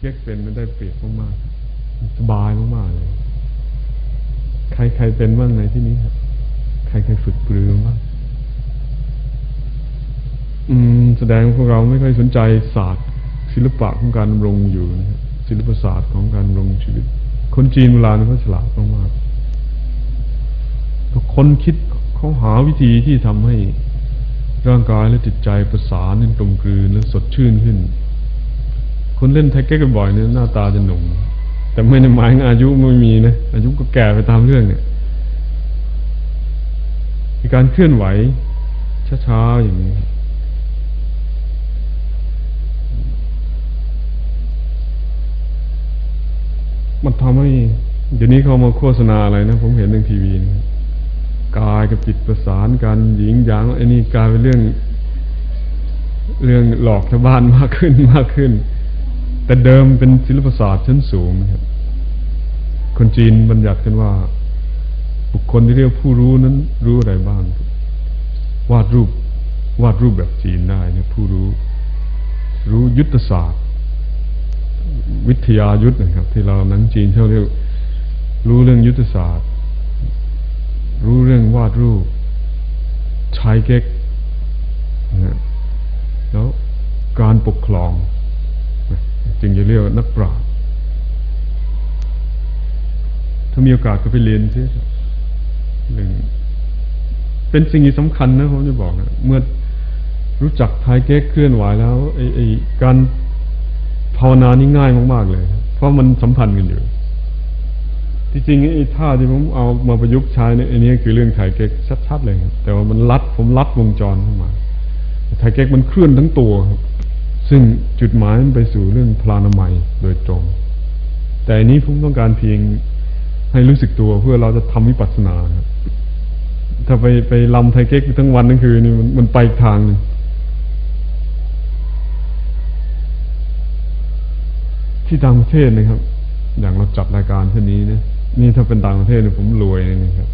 เก๊กเป็นมันได้เปรียบมากๆสบายมากๆเลย ใครใครเป็นบ้างในที่นี้ครับใครเคยฝึกปรือบ้างอืม แสดงพวกเราไม่ค่อยสนใจศาสตร์ ศิลปะของการดำรงอยู่นะครับศิลปศาสตร์ของการดำรงชีวิต คนจีนโบราณเขาฉลาดมากๆคนคิดเขาหาวิธีที่ทำให้ร่างกายและจิตใจประสานกันกลมกลืนและสดชื่นขึ้น คนเล่นไทเก๊กบ่อยเนี่ยหน้าตาจะหนุ่ม แต่ไม่ได้หมายอายุไม่มีนะอายุก็แก่ไปตามเรื่องเนี่ยมีการเคลื่อนไหวช้าๆอย่างนี้มันทำให้เดี๋ยวนี้เขามาโฆษณาอะไรนะ ผมเห็นในทีวีนะกายกับจิตประสานกันหญิงหยางไอ้นี่กลายเป็นเรื่อง เรื่องหลอกชาวบ้านมากขึ้นมากขึ้น แต่เดิมเป็นศิลปศาสตร์ชั้นสูงนะครับ คนจีนบัญญัติกันว่า บุคคลที่เรียกผู้รู้นั้นรู้อะไรบ้าง วาดรูปวาดรูปแบบจีนได้เนี่ยผู้รู้ รู้ยุทธศาสตร์ วิทยายุทธนะครับ ที่เราหนังจีนเขาเรียกรู้เรื่องยุทธศาสตร์ รู้เรื่องวาดรูปชายเก๊กนะแล้วการปกครอง จึงจะเรียกนักปราชญ์ถ้ามีโอกาสก็ไปเรียนซิเรื่งเป็นสิ่งที่สำคัญนะผมจะบอกนะเมื่อรู้จักไทยเก๊กเคลื่อนไหวแล้วไอ้ไอ้การภาวนานี่ง่ายมากๆเลย เพราะมันสัมพันธ์กันอยู่ ที่จริงไอ้ท่าที่ผมเอามาประยุกต์ใช้เนี่ยอันนี้คือเรื่องไทยเก๊กชัดๆเลย แต่ว่ามันลัดผมลัดวงจรเข้ามาไทยเก๊กมันเคลื่อนทั้งตัวครับ ซึ่งจุดหมายมันไปสู่เรื่องพลานามัยโดยตรง แต่อันนี้ผมต้องการเพียงให้รู้สึกตัวเพื่อเราจะทำวิปัสสนาครับถ้าไปไปลำไทเก๊กทั้งวันทั้งคืนนี่มันมันไปทางหนึ่งที่ต่างประเทศนะครับ อย่างเราจัดรายการเช่นนี้เนี่ยนี่ถ้าเป็นต่างประเทศเนี่ยผมรวยเลยนะครับ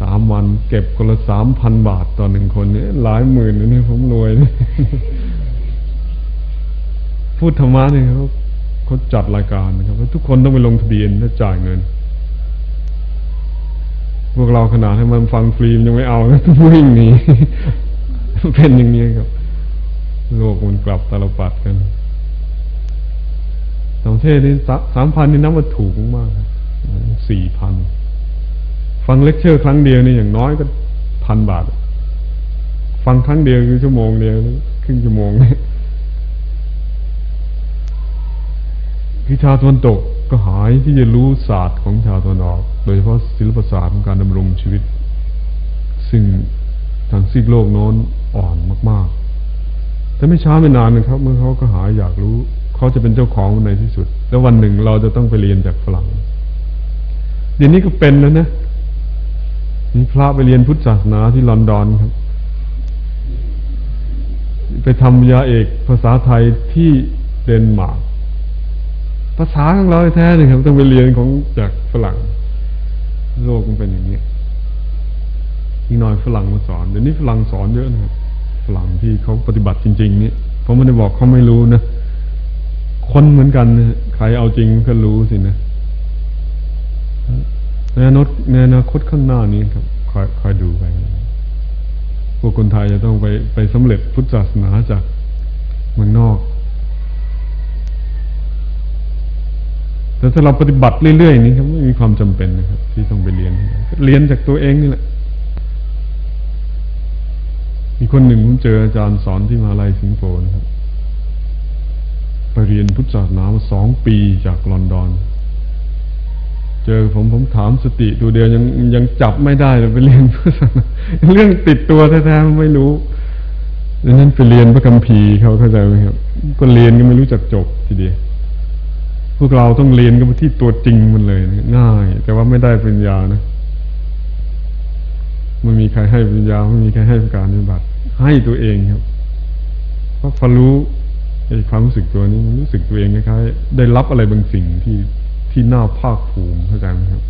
สามวันเก็บคนละสามพันบาทต่อหนึ่งคนเนี่ยหลายหมื่นนี่ผมรวย พูดธรรมะเนี่ยเขาเขาจัดรายการนะครับทุกคนต้องไปลงทะเบียนและจ่ายเงิน พวกเราขนาดให้มันฟังฟรียังไม่เอาต้องวิ่งหนีเป็นอย่างนี้ครับ โลกมันกลับตลปัดกันต่างประเทศนี่สามพันนี่นับว่าถูกมากสี่พันฟังเลคเชอร์ครั้งเดียวนี่อย่างน้อยก็พันบาท ฟังครั้งเดียวคือชั่วโมงเดียวครึ่งชั่วโมง คือชาวตะวันตกก็หายที่จะรู้ศาสตร์ของชาวตะวันออก โดยเฉพาะศิลปศาสตร์ของการดำรงชีวิต ซึ่งทางซีกโลกโน้นอ่อนมาก ๆ แต่ไม่ช้าไม่นานนะครับ เมื่อเขาก็หายอยากรู้ เขาจะเป็นเจ้าของในที่สุด แล้ววันหนึ่งเราจะต้องไปเรียนจากฝรั่งเดี๋ยวนี้ก็เป็นแล้วนะมีพระไปเรียนพุทธศาสนาที่ลอนดอนครับ ไปทำยาเอกภาษาไทยที่เดนมาร์ก ภาษาของเราแท้เลยครับ ต้องไปเรียนของจากฝรั่ง โลกมันเป็นอย่างนี้อีกหน่อยฝรั่งมาสอนเดี๋ยวนี้ฝรั่งสอนเยอะนะครับฝรั่งที่เขาปฏิบัติจริง ๆ นี่ผมไม่ได้บอกเขาไม่รู้นะคนเหมือนกันใครเอาจริงก็รู้สินะในอนาคตในอนาคตข้างหน้านี้ครับคอยคอยดูไปพวกคนไทยจะต้องไปไปสำเร็จพุทธศาสนาจากเมืองนอก แต่ถ้าเราปฏิบัติเรื่อยๆนี้ครับไม่มีความจำเป็นนะครับ ที่ต้องไปเรียน เรียนจากตัวเองนี่แหละ มีคนหนึ่งผมเจออาจารย์สอนที่มหาลัยสิงคโปร์นะครับไปเรียนพุทธศาสนามาสองปีจากลอนดอน เจอผมผมถามสติดูเดียวยังยังจับไม่ได้เลยไปเรียนเรื่องติดตัวแท้ๆไม่รู้ดังนั้นไปเรียนพระคัมภีร์เขาเข้าใจไหมครับ ก็เรียนก็ไม่รู้จักจบทีเดียว วกเราต้องเรียนกันที่ตัวจริงมันเลยง่าย แต่ว่าไม่ได้ปัญญานะไม่มีใครให้ปัญญาไม่มีใครให้การปฏิบัติ ให้ตัวเองครับ เพราะพอรู้ไอ้ความรู้สึกตัวนี้มันรู้สึกตัวเองคล้ายๆได้รับอะไรบางสิ่งที่ที่น่าภาคภูมิเข้าใจไหมครับ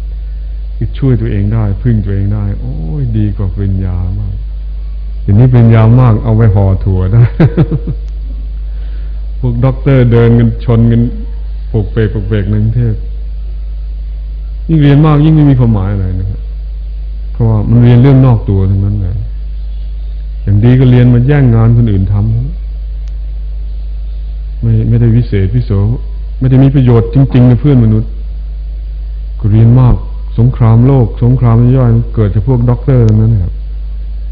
คือช่วยตัวเองได้ พึ่งตัวเองได้ โอ้ยดีกว่าปริญญามากทีนี้ปริญญามากเอาไปห่อถั่วได้พวกด็อกเตอร์เดินกันชนกัน ปกเปกปกเปกในกรุงเทพยิ่งเรียนมากยิ่งไม่มีความหมายอะไรนะครับเพราะว่ามันเรียนเรื่องนอกตัวทั้งนั้นเลยอย่างดีก็เรียนมาแย่งงานคนอื่นทำไม่ไม่ได้วิเศษวิโสไม่ได้มีประโยชน์จริงๆในเพื่อนมนุษย์ก็เรียนมากสงครามโลก สงครามย่อยเกิดจากพวกด็อกเตอร์ทั้งนั้นครับ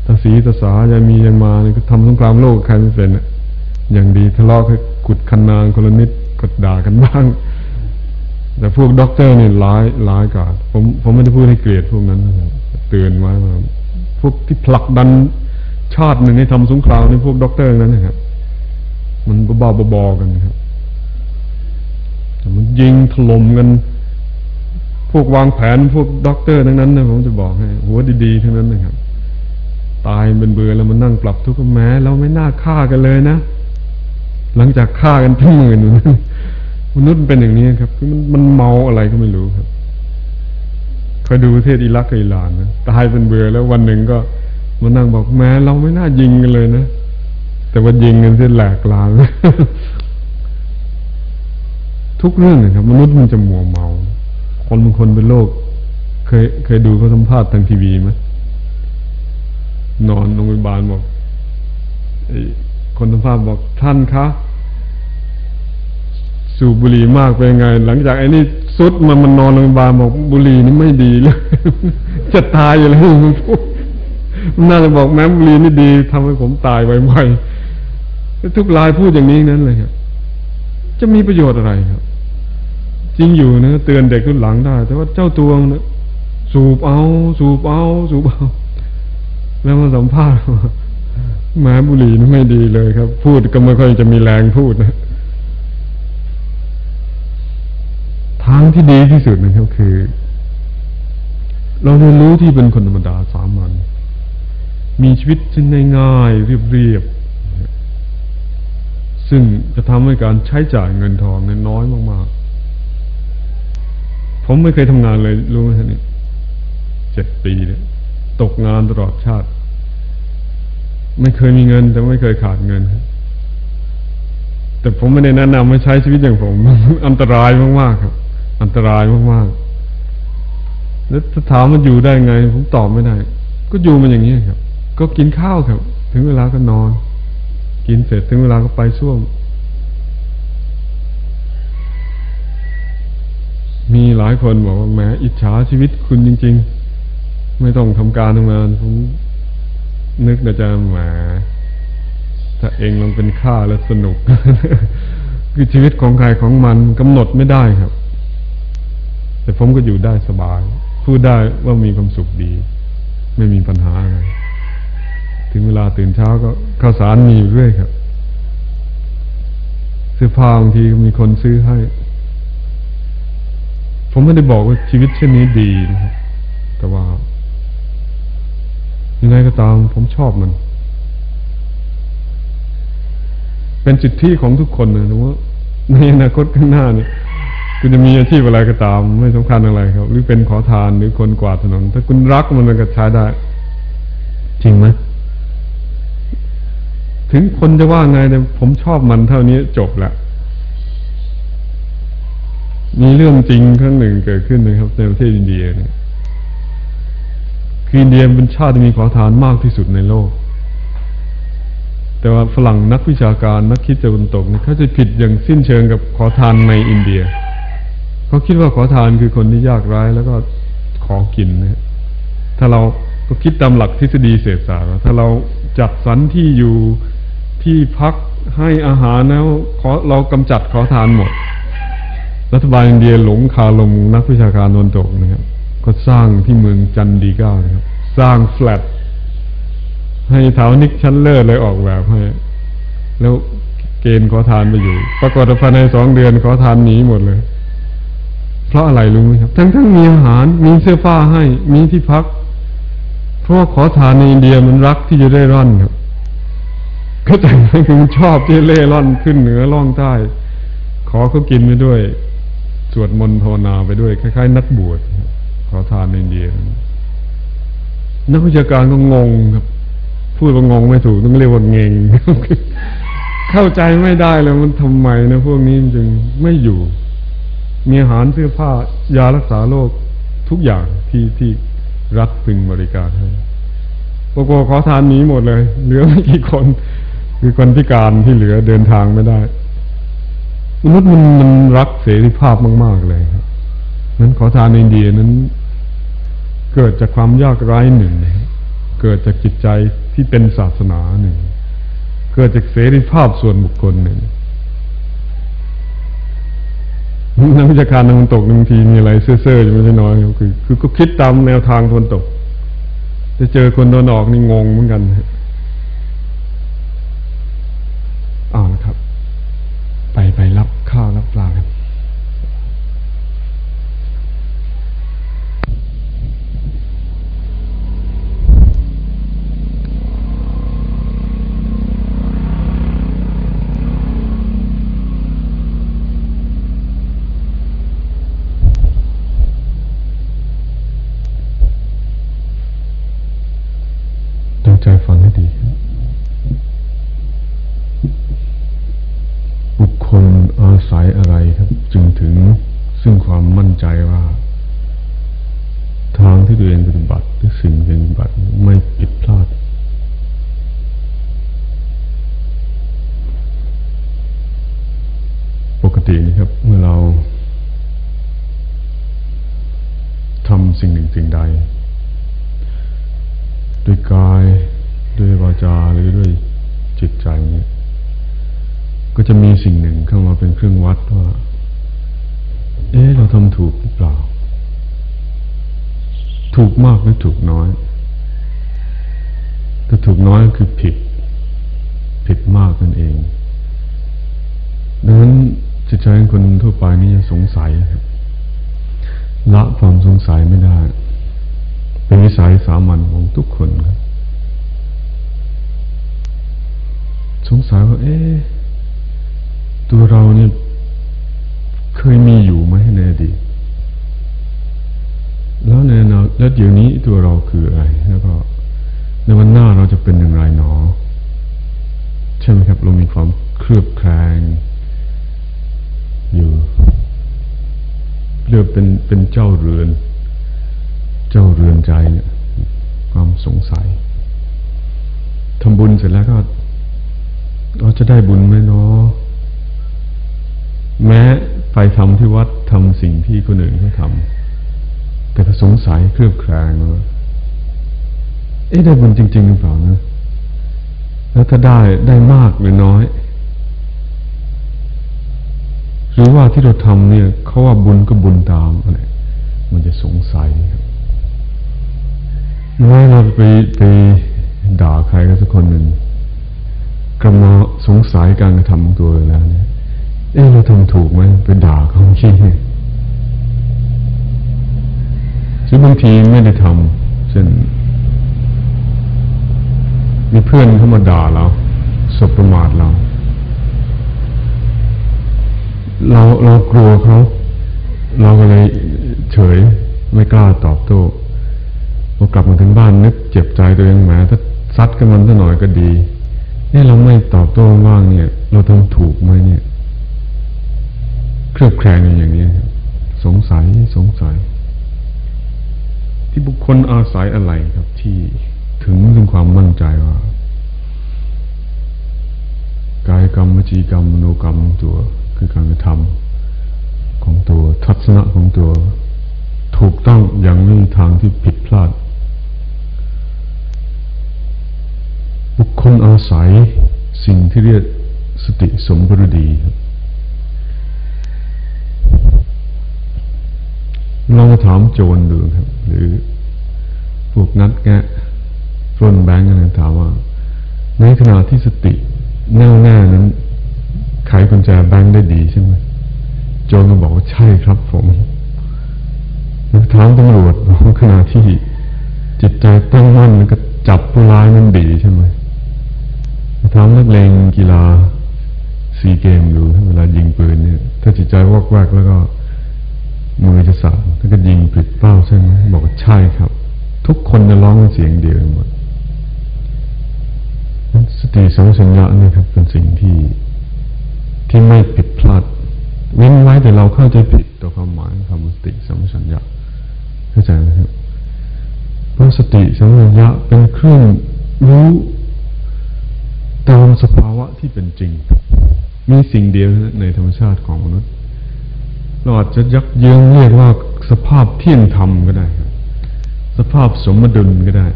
ตาสีตาสายายมียายมาเนี่ยก็ทำสงครามโลกใครไม่เป็นอะอย่างดีทะเลาะให้ขุดคันนากันคนละนิด กดด่ากันบ้าง แต่พวกด็อกเตอร์เนี่ยร้ายร้ายกาจผมผมไม่ได้พูดให้เกลียดพวกนั้นนะครับเตือนไว้ว่าพวกที่ผลักดันชาติหนึ่งให้ทำสงครามในพวกด็อกเตอร์นั้นนะครับ มันบ้าบอๆกันครับมันยิงถล่มกัน พวกวางแผนพวกด็อกเตอร์ทั้งนั้นนะผมจะบอกให้ หัวดีๆทั้งนั้นนะครับ ตายเป็นเบื่อแล้วมันนั่งปรับทุกข์แม้เราไม่น่าฆ่ากันเลยนะ หลังจากฆ่ากันทั้งหมื่น มนุษย์มันเป็นอย่างนี้ครับ คือมันมันเมาอะไรก็ไม่รู้ครับเคยดูประเทศอิรักกับอิหร่านนะตายเป็นเบื่อแล้ววันหนึ่งก็มานั่งบอกแม้เราไม่น่ายิงกันเลยนะแต่ว่ายิงกันเส้นแหลกลางทุกเรื่องนะครับ มนุษย์มันจะมัวเมา คนบางคนเป็นโรคเคยเคยดูเขาสัมภาษณ์ทางทีวีไหมนอนโรงพยาบาลบอกคนสัมภาษณ์บอกท่านคะ สูบบุหรี่มากเป็นไง หลังจากไอ้นี่สุดมามันนอนโรงพยาบาลบอกบุหรี่นี่ไม่ดีเลยจะตายอยู่แล้วมันพูดน่าจะบอกแม้บุหรี่นี่ดีทำให้ผมตายไวๆทุกรายพูดอย่างนี้นั้นเลยครับจะมีประโยชน์อะไรครับ จริงอยู่นะเตือนเด็กรุ่นหลังได้ แต่ว่าเจ้าตัวนะสูบเอา สูบเอา สูบเอา แล้วมาสัมภาษณ์มาบุหรี่นี่ไม่ดีเลยครับ พูดก็ไม่ค่อยจะมีแรงพูดนะ ทางที่ดีที่สุดนะครับคือ เราเรียนรู้ที่เป็นคนธรรมดาสามัญมีชีวิตที่ง่ายๆเรียบๆซึ่งจะทำให้การใช้จ่ายเงินทองเงินน้อยมากๆ ผมไม่เคยทำงานเลยรู้ไหมท่านนี่เจ็ดปีเนี่ย ตกงานตลอดชาติ ไม่เคยมีเงิน แต่ไม่เคยขาดเงิน แต่ผมไม่ได้แนะนำให้ใช้ชีวิตอย่างผม อันตรายมากๆครับ อันตรายมากๆ แล้วถ้าถามมันอยู่ได้ไง ผมตอบไม่ได้ ก็อยู่มันอย่างนี้ครับ ก็กินข้าวครับ ถึงเวลาก็นอน กินเสร็จถึงเวลาก็ไปช่วง มีหลายคนบอกว่าแหมอิจฉาชีวิตคุณจริง ๆ ไม่ต้องทำการทำงานผมนึกนะจะแหมถ้าเองลองเป็นข้าแล้วสนุก คือชีวิตของใครของมันกำหนดไม่ได้ครับ แต่ผมก็อยู่ได้สบาย พูดได้ว่ามีความสุขดี ไม่มีปัญหาอะไรถึงเวลาตื่นเช้าก็ข้าวสารมีอยู่เรื่อยครับเสื้อผ้าบางทีมีคนซื้อให้ ผมไม่ได้บอกว่าชีวิตเช่นนี้ดีนะครับแต่ว่า ยังไงก็ตามผมชอบมัน เป็นสิทธิของทุกคนนะว่าในอนาคตข้างหน้าเนี่ย คุณจะมีอาชีพอะไรก็ตาม ไม่สำคัญอะไรครับ หรือเป็นขอทานหรือคนกวาดถนน ถ้าคุณรักมันมันก็ใช้ได้ จริงไหมถึงคนจะว่าไงแต่ผมชอบมันเท่านี้จบละมีเรื่องจริงครั้งหนึ่งเกิดขึ้นนะครับ ในประเทศอินเดียเนี่ยคืออินเดียเป็นชาติที่มีขอทานมากที่สุดในโลก แต่ว่าฝรั่งนักวิชาการนักคิดตะวันตกเนี่ยเขาจะผิดอย่างสิ้นเชิงกับขอทานในอินเดีย เขาคิดว่าขอทานคือคนที่ยากไร้แล้วก็ขอกินนะถ้าเราก็คิดตามหลักทฤษฎีเศรษฐศาสตร์ถ้าเราจัดสรรที่อยู่ที่พักให้อาหารแล้วขอเรากำจัดขอทานหมด รัฐบาลอินเดียหลงคาลมนักวิชาการนนตกนะครับ ก็สร้างที่เมืองจันดีก้านะครับ สร้างแฟลตให้ถาวนิกชั้นเลิศเลยออกแบบให้ แล้วเกณฑ์ขอทานไปอยู่ ปรากฏภายในสองเดือนขอทานหนีหมดเลย เพราะอะไรรู้ไหมครับ ทั้งทั้งมีอาหารมีเสื้อผ้าให้มีที่พัก เพราะขอทานในอินเดียมันรักที่จะได้ร่อนครับก็แต่ไหมคือชอบที่เล่ร่อนขึ้นเหนือล่องใต้ ขอเขากินไปด้วย สวดมนต์ภาวนาไปด้วยคล้ายๆ นักบวชขอทานในอินเดีย นักวิชาการก็งงครับพูดว่างงไม่ถูกต้องเรียกว่าเงงเข้าใจไม่ได้เลยมันทำไมนะพวกนี้จึงไม่อยู่ มีอาหารเสื้อผ้ายารักษาโรคทุกอย่างที่ที่รัฐพึงบริการให้ปกขอทานหนีหมดเลย เหลือไม่กี่คน คือคนพิการที่เหลือเดินทางไม่ได้มนุษย์มันมันรักเสรีภาพมาก ๆ เลยครับนั้นขอทานในอินเดียนั้น เกิดจากความยากไร้หนึ่ง เกิดจากจิตใจที่เป็นศาสนาหนึ่ง เกิดจากเสรีภาพส่วนบุคคลหนึ่ง นักวิชาการตะวันตกบางทีมีอะไรเซ่อๆอยู่ไม่ใช่น้อยคือ คือก็คิดตามแนวทางตะวันตกจะเจอคนตะวันออกนี่งงเหมือนกันอ้าวนะครับ ไปไปรับข้าวรับปลากันตั้งใจฟังให้ดีครับบุคคลอาศัยอะไรครับ จึงถึงซึ่งความมั่นใจว่า ทางที่ตัวเองปฏิบัติหรือสิ่งที่ปฏิบัติไม่ผิดพลาด ปกตินะครับ เมื่อเราทำสิ่งหนึ่งสิ่งใด ด้วยกายด้วยวา จาหรือด้วยจิตใจเนี่ย ก็จะมีสิ่งหนึ่งเข้ามาเป็นเครื่องวัดว่า เอ๊ะเราทำถูกหรือเปล่า ถูกมากหรือถูกน้อย ถ้าถูกน้อยก็คือผิด ผิดมากนั่นเอง ดังนั้นจิตใจของคนทั่วไปนี่จะสงสัยครับละความสงสัยไม่ได้ เป็นวิสัยสามัญของทุกคนครับ ส งสัยว่า เอ๊ะตัวเราเนี่ยเคยมีอยู่ไหมในอดีตแล้วในนาแล้วเดี๋ยวนี้ตัวเราคืออะไร แล้วก็ ในวันหน้าเราจะเป็นอย่างไรหนอ ใช่ไหมครับ เรามีความเครือบแคลงอยู่เรียกเป็นเป็นเจ้าเรือน เจ้าเรือนใจเนี่ย ความสงสัยทำบุญเสร็จแล้วก็ เราจะได้บุญไหมเนาะแม้ไปทำที่วัดทำสิ่งที่คนอื่นเขาทำแต่สงสัยเครือบแคลงว่าเอ๊ะได้บุญจริง ๆ หรือเปล่านะ แล้วถ้าได้ได้มากหรือน้อย หรือว่าที่เราทำเนี่ยเขาว่าบุญก็บุญตามอะไรมันจะสงสัยครับเมื่อเราไปไปด่าใครก็สักคนหนึ่ง กำลังสงสัยการกระทำตัวแล้วเนี่ยเอ๊ะเราทำถูกไหมไปด่าเขาขี้เนี่ยซึ่งบางทีไม่ได้ทำเช่นมีเพื่อนเข้ามาด่าเราสบประมาทเรา เราเรากลัวเขา เราก็เลยเฉยไม่กล้าตอบโต้พอกลับมาถึงบ้านนึกเจ็บใจตัวเองแหมถ้าซัดกันมันสักหน่อยก็ดี เนี่เราไม่ตอบโต้ว่างเนี่ย เราทำถูกไหมเนี่ย เครือบแคลงอย่างนี้สงสัยสงสัย ที่บุคคลอาศัยอะไรครับ ที่ถึงถึงความมั่นใจว่ากายกรรมวจีกรรมมโนกรรมตัว คือการกระทำของตัวทัศนะของตัว ถูกต้องอย่างไม่มีทางที่ผิดพลาด บุคคลอาศัยสิ่งที่เรียกสติสมบูรณ์ดีครับลองมาถามโจรดูครับ หรือพวกนัดแกะปล้นแบงก์อะไรถามว่า ในขณะที่สติแน่วแน่นั้นไขกุญแจแบงค์ได้ดีใช่ไหมโจรก็บอกว่าใช่ครับผมถามตำรวจว่าขณะที่จิตใจตั้งมั่นก็จับผู้ร้ายนั้นดีใช่ไหม ถามนักเลงกีฬาซีเกมดูเวลายิงปืนเนี่ย ถ้าจิตใจวอกแวกแล้วก็มือจะสั่นแล้วก็ยิงผิดเป้าใช่ไหมบอกว่าใช่ครับ ทุกคนจะร้องเสียงเดียวหมดสติสัมปชัญญะนี่ครับ เป็นสิ่งที่ที่ไม่ผิดพลาดเว้นไว้แต่เราเข้าใจผิดต่อความหมายคำสติสัมปชัญญะเข้าใจไหมครับ เพราะสติสัมปชัญญะเป็นเครื่องรู้ ตามสภาวะที่เป็นจริง มีสิ่งเดียวในธรรมชาติของมนุษย์เราอาจจะยักเยื้องเรียกว่าสภาพเที่ยงธรรมก็ได้ครับ สภาพสมดุลก็ได้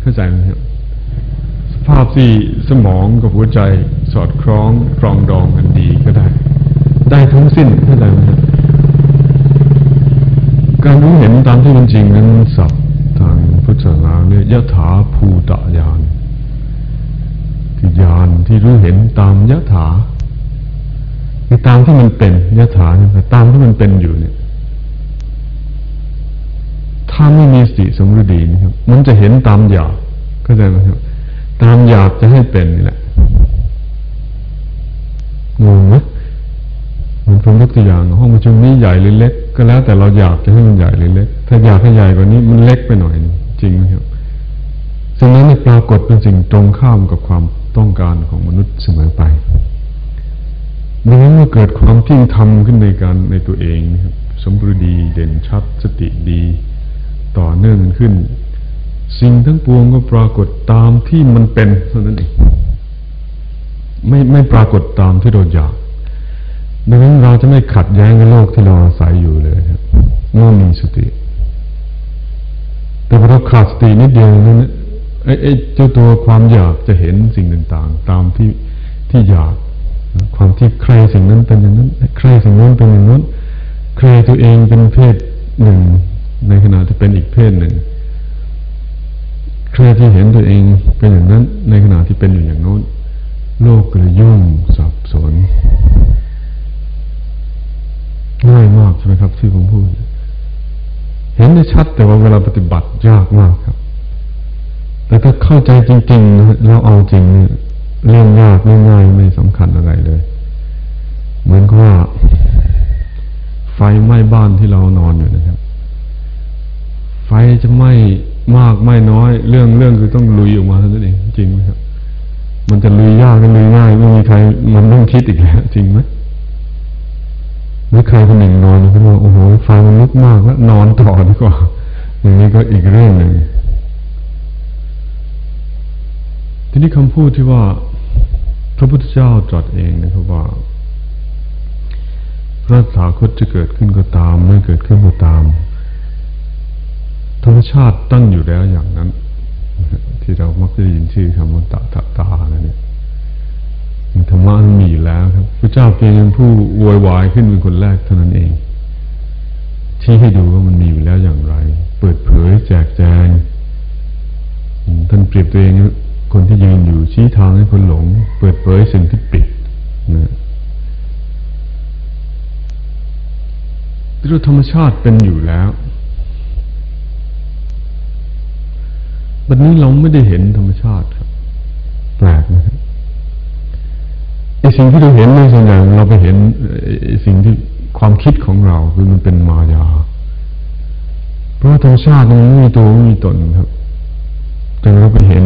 เข้าใจไหมครับสภาพที่สมองกับหัวใจสอดคล้องครองดองกันดีก็ได้ ได้ทั้งสิ้นเข้าใจไหมครับการรู้เห็นตามที่เป็นจริงนั้นศัพท์ทางพุทธศาสนาเรียกยถาภูตญาณ ญาณที่รู้เห็นตามยถาคือตามที่มันเป็นยถาเนี่ยตามที่มันเป็นอยู่เนี่ย ถ้าไม่มีสติสมฤดีนะครับ มันจะเห็นตามอยากเข้าใจไหมครับ ตามอยากจะให้เป็นนี่แหละงงไหมมันผมยกตัวอย่างห้องประชุมนี้ใหญ่หรือเล็ก ก็แล้วแต่เราอยากจะให้มันใหญ่หรือเล็ก ถ้าอยากให้ใหญ่กว่านี้มันเล็กไปหน่อย จริงไหมครับสิ่งนั้นปรากฏเป็นสิ่งตรงข้ามกับความต้องการของมนุษย์เสมอไปดังนั้นเมื่อเกิดความเที่ยงธรรมขึ้นในการในตัวเองนะครับสมบูรณ์ดีเด่นชัดสติดี ต่อเนื่องขึ้น สิ่งทั้งปวงก็ปรากฏตามที่มันเป็นเท่านั้นเองไม่ไม่ปรากฏตามที่เราอยากดังนั้นเราจะไม่ขัดแย้งกับโลกที่เราอาศัยอยู่เลยครับเมื่อมีสติ แต่พอเราขาดสตินิดเดียวนั้น เจ้าตัวความอยากจะเห็นสิ่งต่างๆ ตามที่ที่อยาก ความที่ใครสิ่งนั้นเป็นอย่างนั้นใครสิ่งนั้นเป็นอย่างนั้นใครตัวเองเป็นเพศหนึ่ง ในขณะที่เป็นอีกเพศหนึ่งใครที่เห็นตัวเองเป็นอย่างนั้น ในขณะที่เป็นอยู่อย่างโน้น โลกก็เลยยุ่งสับสนง่ายมากใช่ไหมครับที่ผมพูด เห็นได้ชัดแต่ว่าเวลาปฏิบัติยากมากครับ แต่ถ้าเข้าใจจริงๆแล้วเอาจริงเนี่ยเรื่องยากเรื่ง่ายไม่สำคัญอะไรเลย เหมือนกับว่า ไฟไหม้บ้านที่เรานอนอยู่นะครับ ไฟจะไหม้มากไหม้น้อย เรื่องเรื่องคือต้องลุยออกมาเท่านั้นเองจริงไหมครับ มันจะลุยยากหรือลุยง่ายไม่มีใคร มันต้องคิดอีกแล้วจริงไหมหรือใครคนหนึ่งนอนก็บอกโอ้โหไฟมันลุกมากแล้วนอนต่อดีกว่าอย่างนี้ก็อีกเรื่องหนึ่ง ทีนี้คำพูดที่ว่า พระพุทธเจ้าตรัสเองนะครับว่า พระสาคตจะเกิดขึ้นก็ตาม ไม่เกิดขึ้นก็ตาม ธรรมชาติตั้งอยู่แล้วอย่างนั้น ที่เรามักจะยินชื่อคำว่าตาตาตาเนี่ยธรรมะมันมีอยู่แล้วครับพระเจ้าเพียงผู้โวยวายขึ้นเป็นคนแรกเท่านั้นเองที่ให้ดูว่ามันมีอยู่แล้วอย่างไร เปิดเผยแจกแจงท่านเปรียบตัวเอง คนที่ยืนอยู่ชี้ทางให้คนหลง เปิดเผยสิ่งที่ปิดนะด้ธรรมชาติเป็นอยู่แล้วบัดนี้เราไม่ได้เห็นธรรมชาติครับแปลกนะครับไอสิ่งที่เราเห็นในส่วนใหญ่เราไปเห็นสิ่งที่ความคิดของเราคือมันเป็นมายา เพราะธรรมชาติมันไม่มีตัวไม่มีตนครับ แต่เราไปเห็น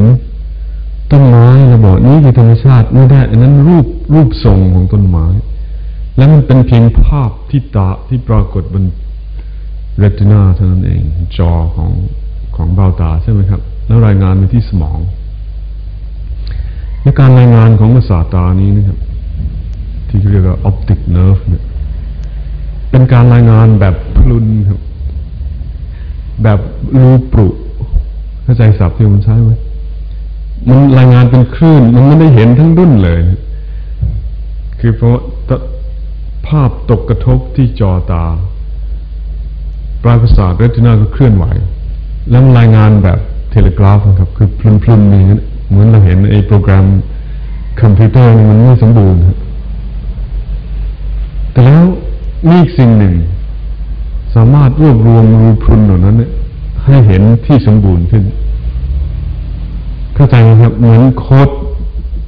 ต้นไม้เราบอกนี่คือธรรมชาติไม่ได้ อันนั้นรูปรูปทรงของต้นไม้ แล้วมันเป็นเพียงภาพที่ตาที่ปรากฏบนเรตินาเท่านั้นเอง จอของของเบ้าตาใช่ไหมครับ แล้วรายงานไปที่สมองในการรายงานของประสาทตานี้นะครับ ที่เรียกว่า optic nerve เนี่ยเป็นการรายงานแบบพลุนครับ แบบรูปรุเข้าใจศัพท์ที่มันใช้ไหม มันรายงานเป็นคลื่น มันไม่ได้เห็นทั้งรุ่นเลย คือเพราะภาพตกกระทบที่จอตา ปลายประสาทเรตินาก็เคลื่อนไหว แล้วรายงานแบบเทเลกราฟนะครับ คือพลุนๆอย่างนี้เหมือนเราเห็นไอ้โปรแกรมคอมพิวเตอร์มันไม่สมบูรณ์แต่แล้วมีอีกสิ่งหนึ่ง สามารถรวบรวมรูพรุนเหล่านั้นให้เห็นที่สมบูรณ์ขึ้น เข้าใจไหมครับเหมือนโค้ด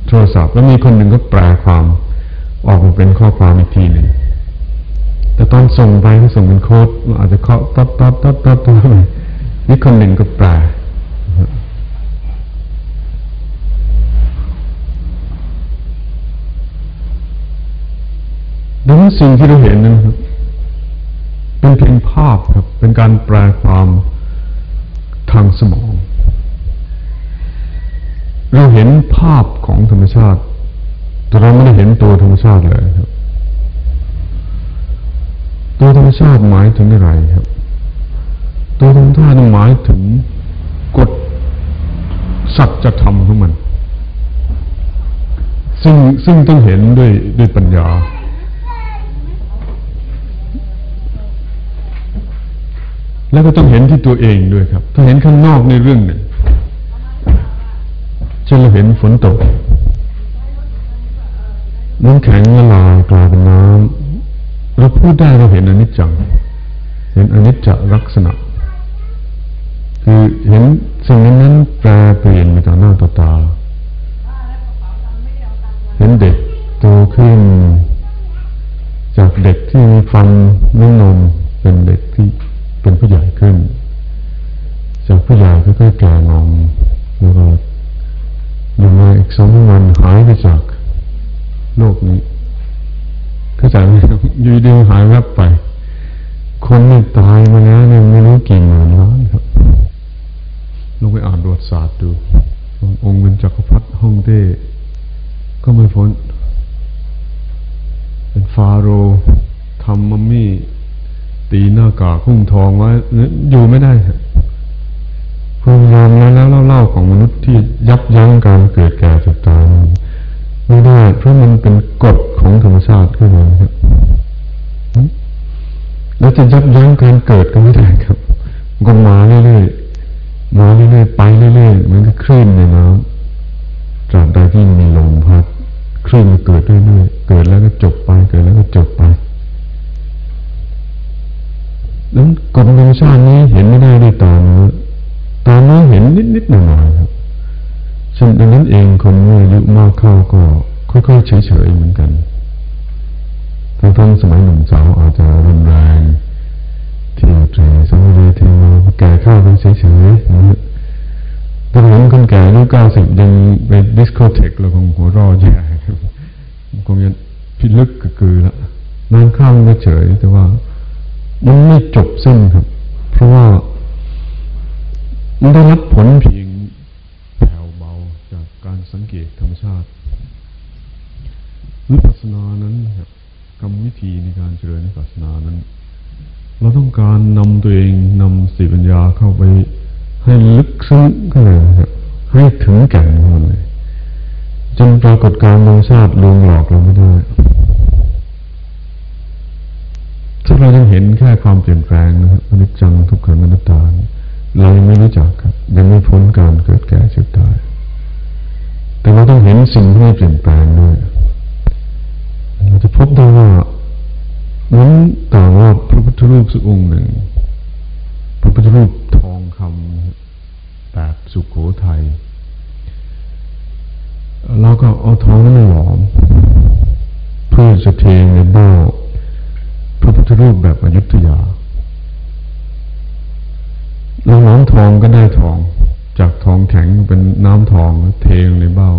โทรศัพท์แล้วมีคนหนึ่งก็แปลความออกมาเป็นข้อความอีกทีหนึ่งแต่ตอนส่งไปก็ส่งเป็นโค้ดอาจจะเคาะตัดตัดตัดตัดตัวไปนี่คนหนึ่งก็แปลดังนั้นสิ่งที่เราเห็นนะครับเป็นเพียงภาพครับ เป็นการแปลความทางสมอง เราเห็นภาพของธรรมชาติ แต่เราไม่ได้เห็นตัวธรรมชาติเลยครับ ตัวธรรมชาติหมายถึงอะไรครับ ตัวธรรมชาติหมายถึงกฎสัจธรรมของมัน ซึ่งซึ่งต้องเห็นด้วยด้วยปัญญาแล้วก็ต้องเห็นที่ตัวเองด้วยครับ ถ้าเห็นข้างนอกในเรื่องหนึ่ง เช่นเราเห็นฝนตกน้ำแข็งละลายกลายเป็นน้ำเราพูดได้เราเห็นอนิจจัง เห็นอนิจจลักษณะ คือเห็นสิ่งนั้นนั้นแปรเปลี่ยนไปต่อหน้าต่อตา เห็นเด็กโตขึ้น จากเด็กที่มีฟันนุ่นมเป็นเด็กที่เป็นผู้ใหญ่ขึ้น จากผู้ใหญ่ก็ค่อยแก่งอมแล้วก็ อยู่มาอีกสองวันหายไปจากโลกนี้เข้าใจไหมอยู่ดีหายแวบไป คนนี่ตายมาแล้วเนี่ยไม่รู้กี่หมื่นล้านครับลองไปอ่านประวัติศาสตร์ดูองค์เป็นจักรพรรดิฮ่องเต้ก็ไม่พ้น เป็นฟาโรห์ทำมัมมี่ ตีหน้ากากคุ้งทองไว้อยู่ไม่ได้ครับ พยายามแล้วแล้วเล่าของมนุษย์ที่ยับยั้งการเกิดแก่เจ็บตายไม่ได้เพราะมันเป็นกฎของธรรมชาติขึ้นมาครับแล้วจะยับยั้งการเกิดก็ไม่ได้ครับก็มาเรื่อยๆมาเรื่อยๆไปเรื่อยๆเหมือนกับคลื่นในน้ำตราบใดที่มีลมพัดคลื่นเกิดเรื่อยๆเกิดแล้วก็จบไปเกิดแล้วก็จบไปนั้นกฎธรรมชาตินี้เห็นไม่ได้ด้วยตาเนื้อ ตาเนื้เห็นนิดๆหน่อยๆครับฉะนั้นเองคนเมื่อายุมากเข้าก็ค่อยๆเฉยๆเหมือนกันทั้งทั้งสมัยหนุ่มสาวอาจจะรุนแรงเที่ยวเตะสังเวยเทมาแก่เข้าไปเฉยๆนะถ้าเห็นคนแก่อายุเก้าสิบยังไปดิสโกเทคเราคงหัวรอแย่ครับคงยังพิลึกกระกือละนานข้ามก็เฉยแต่ว่า มันไม่จบสิ้นครับ เพราะว่า มันได้รับผลเพียงแผ่วเบาจากการสังเกตธรรมชาติวิปัสสนานั้นครับกรรมวิธีในการเจริญวิปัสสนานั้น เราต้องการนำตัวเองนำสิปัญญาเข้าไปให้ลึกซึ้งเข้าไปครับให้ถึงแก่นมันเลยจนปรากฏการธรรมชาติลวงหลอกเราไม่ได้ถ้าเรายังเห็นแค่ความเปลี่ยนแปลงนะครับอนิจจังทุกขังอนัตตาเเรายังไม่รู้จักครับ ยังไม่พ้นการเกิดแก่เจ็บตาย แต่เราต้องเห็นสิ่งที่เปลี่ยนแปลงด้วยเราจะพบได้ว่านั้นต่างว่าพระพุทธรูปสักองค์หนึ่ง พระพุทธรูปทองคำแบบสุขโขทัยเราก็เอาทองนั้นมาหลอม เพื่อจะเทในเบ้าพระพุทธรูปแบบอยุธยา เราหลอมทองก็ได้ทอง จากทองแข็งเป็นน้ำทองเทลงในเบ้า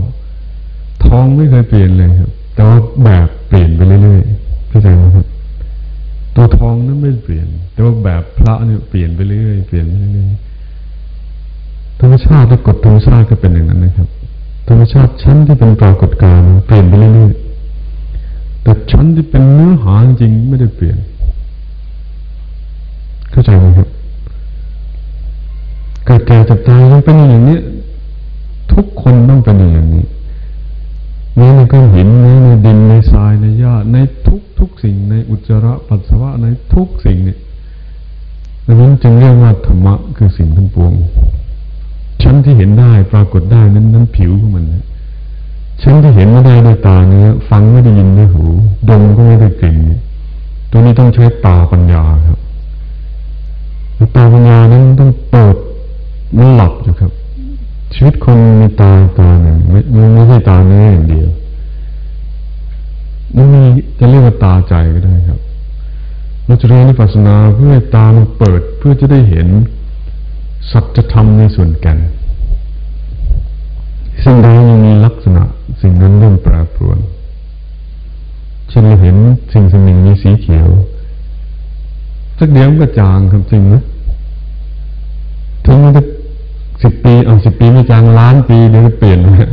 ทองไม่เคยเปลี่ยนเลยครับ แต่ว่าแบบเปลี่ยนไปเรื่อยๆเข้าใจไหมครับตัวทองนั้นไม่เปลี่ยน แต่ว่าแบบพระเนี่ยเปลี่ยนไปเรื่อยๆเปลี่ยนไปเรื่อยๆธรรมชาติและกฎธรรมชาติก็เป็นอย่างนั้นนะครับธรรมชาติชั้นที่เป็นปรากฏการณ์เปลี่ยนไปเรื่อยๆแต่ชั้นที่เป็นเนื้อหาจริงไม่ได้เปลี่ยน เข้าใจไหมครับ เกิดแก่จะตายต้องเป็นอย่างนี้ทุกคนต้องเป็นอย่างนี้แม้ในก้อนหินแม้ในดินในทรายในหญ้าในทุกทุกสิ่งในอุจจาระปัสสาวะในทุกสิ่งเนี่ยดังนั้นจึงเรียกว่าธรรมะคือสิ่งทั้งปวง ชั้นที่เห็นได้ปรากฏได้นั้นนั้นผิวของมันชั้นที่เห็นไม่ได้ด้วยตาเนื้อฟังไม่ได้ยินด้วยหูดมก็ไม่ได้กลิ่นตัวนี้ต้องใช้ตาปัญญาครับตาปัญญานั้นต้องเปิด มันหลับอยู่ครับ ชีวิตคนมีตาตาหนึ่งไม่ไม่ใช่ตาเนื้ออย่างเดียวมันมีจะเรียกว่าตาใจก็ได้ครับเราจะเรียนในปัสนาเพื่อตามันเปิดเพื่อจะได้เห็นสัจธรรมในส่วนแก่นสิ่งใดยังมีลักษณะสิ่งนั้นเริ่มแปรปรวน เช่นเราเห็นสิ่งสิ่งหนึ่งมีสีเขียว สักเดียวมันก็จางครับจริงนะถึงมันจะ สิบปีเอาสิบปีไม่จางล้านปีเดี๋ยวจะเปลี่ยนเลย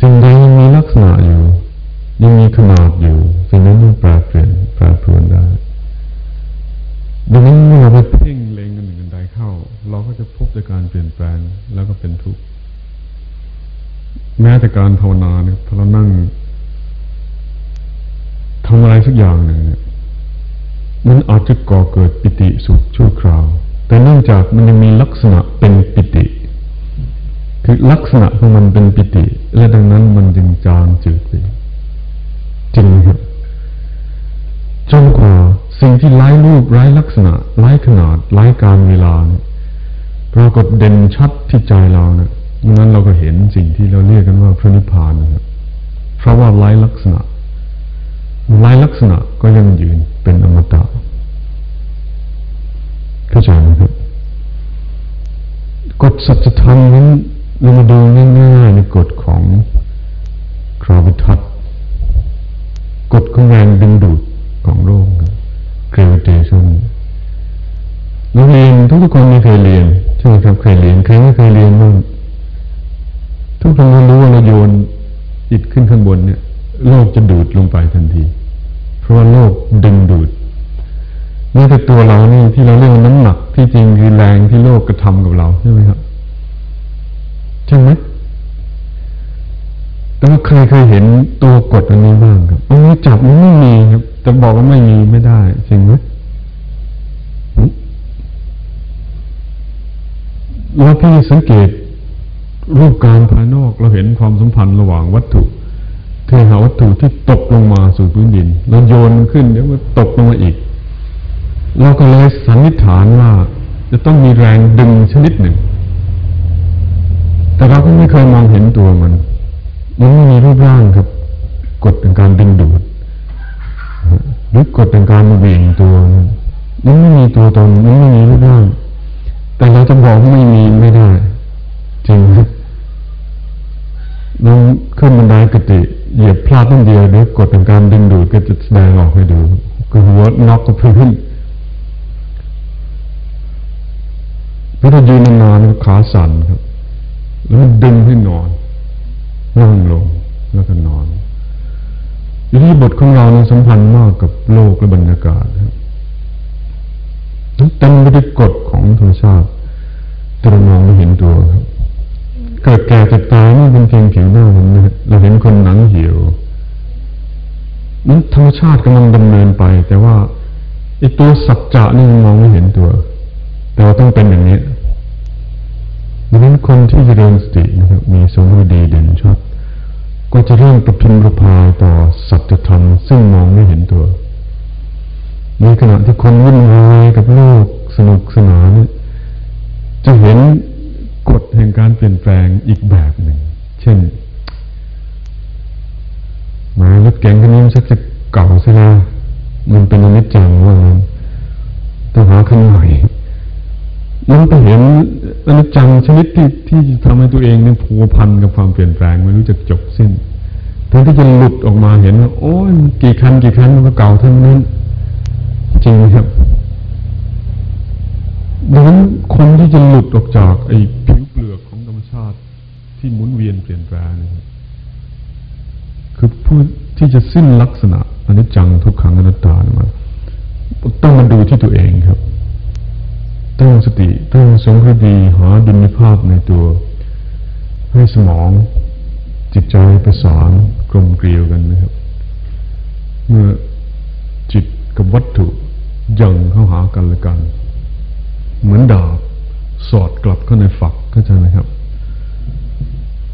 สิ่งใดยังมีลักษณะอยู่ ยังมีขนาดอยู่ สิ่งนั้นยังแปรเปลี่ยนแปรปรวนได้ดังนั้นเมื่อเราไปเพ่งเล็งกันหนึ่งกันใดเข้า เราก็จะพบแต่การเปลี่ยนแปลงแล้วก็เป็นทุกข์แม้แต่การภาวนาเนี่ยพอเรานั่งทำอะไรสักอย่างหนึ่งเนี่ยมันอาจจะก่อเกิดปิติสุขชั่วคราว แต่เนื่องจากมันยังมีลักษณะเป็นปิติ คือลักษณะของมันเป็นปิติ และดังนั้นมันจึงจางจืดไปจริงครับจนกว่าสิ่งที่ไร้รูปไร้ลักษณะไร้ขนาดไร้การเวลาปรากฏเด่นชัดที่ใจเราเนี่ยนั้นเราก็เห็นสิ่งที่เราเรียกกันว่าพระนิพพานนะครับเพราะว่าไร้ลักษณะไร้ลักษณะก็ยังยืนเป็นอมตะ เข้าใจไหมครับกฎสัจธรรมนั้นเรามาดูง่ายๆในกฎของคราวิทัศกฎของแรงดึงดูดของโลก gravitation เราเรียนทุกคนไม่เคยเรียนใช่ไหมครับเคยเรียนใครไม่เคยเรียนบ้างทุกคนรู้ว่าเราโยนอิฐขึ้นข้างบนเนี่ย โลกจะดูดลงไปทันที เพราะว่าโลกดึงดูด แม้แต่ตัวเรานี่ที่เราเรียกว่าน้ำหนักที่จริงคือแรงที่โลกกระทำกับเราใช่ไหมครับใช่ไหมแต่ว่าใครเคยเห็นตัวกฎอันนี้บ้างครับอันนี้จับมันไม่มีครับจะบอกว่าไม่มีไม่ได้จริงไหมแล้วพี่สังเกตรูปการภายนอกเราเห็นความสัมพันธ์ระหว่างวัตถุเทหาวัตถุที่ตกลงมาสู่พื้นดินเราโยนขึ้นเดี๋ยวมันตกลงมาอีก เราก็เลยสันนิษฐานว่า จะต้องมีแรงดึงชนิดหนึ่ง แต่เราก็ไม่เคยมองเห็นตัวมัน มันไม่มีรูปร่างครับ กฎเป็นการดึงดูดหรือกฎเป็นการเบี่ยงตัวมันไม่มีตัวตนมันไม่มีรูปร่าง แต่เราจะบอกไม่มีไม่ได้ จริงครับน้องขึ้นบันไดกติเหยียบพลาดตั้งเดียวเดี๋ยวกดเป็นการดึงดูดก็จะแสดงออกให้ดูก็หัวน็อกกับพื้น แล้วถ้ายืนนานๆขาสั่นครับ แล้วมันดึงให้นอนนั่งลงแล้วก็นอนอิริบทของเราเนี่ยสัมพันธ์มากกับโลกและบรรยากาศครับเต็มไปด้วยกฎของธรรมชาติแต่เรามองไม่เห็นตัวครับเกิดแก่เจ็บตายนี่เป็นเพียงผิวหน้ามันนะเราเห็นคนหนังเหี่ยวนั้นธรรมชาติกำลังดำเนินไป แต่ว่าไอ้ตัวสัจจะนี่มองไม่เห็นตัว แต่ว่าต้องเป็นอย่างนี้ดังนั้นคนที่เจรียนสตินะครับ มีสมดีเด่นชัดก็จะเริ่มประพิมประพาต่อสัจธรรมซึ่งมองไม่เห็นตัว ในขณะที่คนวุ่นวายกับโลกสนุกสนานจะเห็นกฎแห่งการเปลี่ยนแปลงอีกแบบหนึ่ง เช่นมารถเก๋งคันนี้มันชักจะเก่าซะแล้วมันเป็นอนิจจังว่าต้องหาคันใหม่ มันไปเห็นอนิจจังชนิดที่ที่ทำให้ตัวเองเนี่ยผูกพันกับความเปลี่ยนแปลงไม่รู้จักจบสิ้นแทนที่จะหลุดออกมาเห็นว่าโอ้ยกี่คันกี่คันมันก็เก่าทั้งนั้น จริงไหมครับดังนั้นคนที่จะหลุดออกจากไอ้ผิวเปลือกของธรรมชาติที่หมุนเวียนเปลี่ยนแปลงนะครับคือผู้ที่จะสิ้นลักษณะอนิจจังทุกขังอนัตตามาต้องมาดูที่ตัวเองครับ ตั้งสติตั้งสงคดีหาดุลยภาพในตัว ให้สมองจิตใจประสานกลมเกลียวกันนะครับ เมื่อจิตกับวัตถุยังเข้าหากันและกัน เหมือนดาบสอดกลับเข้าในฝักเข้าใจไหมครับ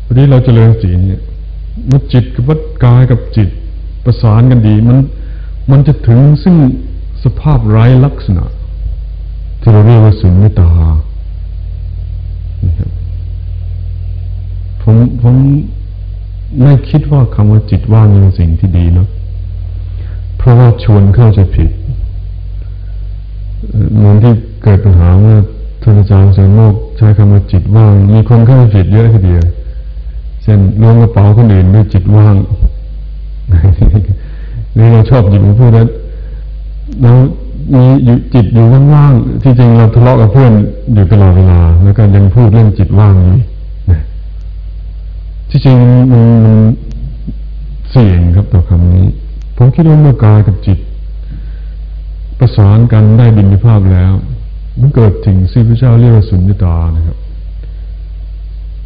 วันนี้เราจเจริญสีเนี่ยเมื่อจิตกับวัตกายกับจิตประสานกันดี มันมันจะถึงซึ่งสภาพไร้ลักษณะ ที่เราเรียกว่าสุญญตาผมผมไม่คิดว่าคำว่าจิตว่างเป็นสิ่งที่ดีนะเพราะว่าชวนเข้าใจผิดเหมือนที่เกิดปัญหาเมื่อท่านอาจารย์เสนโมกใช้คำว่าจิตว่าง มีคนเข้าใจผิดเยอะทีเดียวเช่นล้วงกระเป๋าคนอื่นด้วยจิตว่างนี่เราชอบหยิบมาพูดนั้นแล้ว มีอยู่จิตอยู่ว่างๆที่จริงเราทะเลาะกับเพื่อนอยู่ตลอดเวลา แล้วก็ยังพูดเรื่องจิตว่างอยู่นะที่จริงมันเสี่ยงครับต่อคำนี้ ผมคิดว่าเมื่อกายกับจิต ประสานกันได้บินภาพแล้ว มันเกิดถึงสิ่งพระเจ้าเรียกว่าสุญญตานะครับ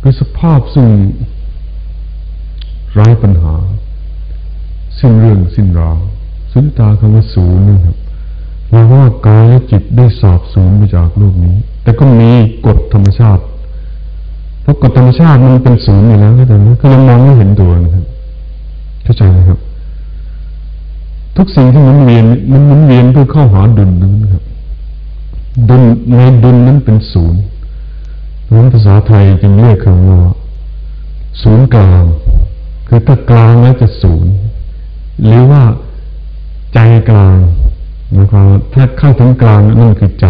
คือสภาพซึ่งไร้ปัญหา สิ้นเรื่องสิ้นราวสุญญตาคำว่าศูนย์นะครับ เราว่ากายและจิตได้สาบสูญไปจากโลกนี้ แต่ก็มีกฎธรรมชาติ เพราะกฎธรรมชาติมันเป็นศูนย์อยู่แล้วเข้าใจไหมคือเรามองไม่เห็นตัวนะครับเข้าใจไหมครับ ทุกสิ่งที่มันเวียนมันมันเวียนเพื่อเข้าหาดุลนะครับ ดุลในดุลนั้นเป็นศูนย์นั้นภาษาไทยจึงเรียกคำว่าศูนย์กลางคือถ้ากลางแล้วจะศูนย์หรือว่าใจกลาง แล้วก็ถ้าเข้าถึงกลางนั่นคือใจ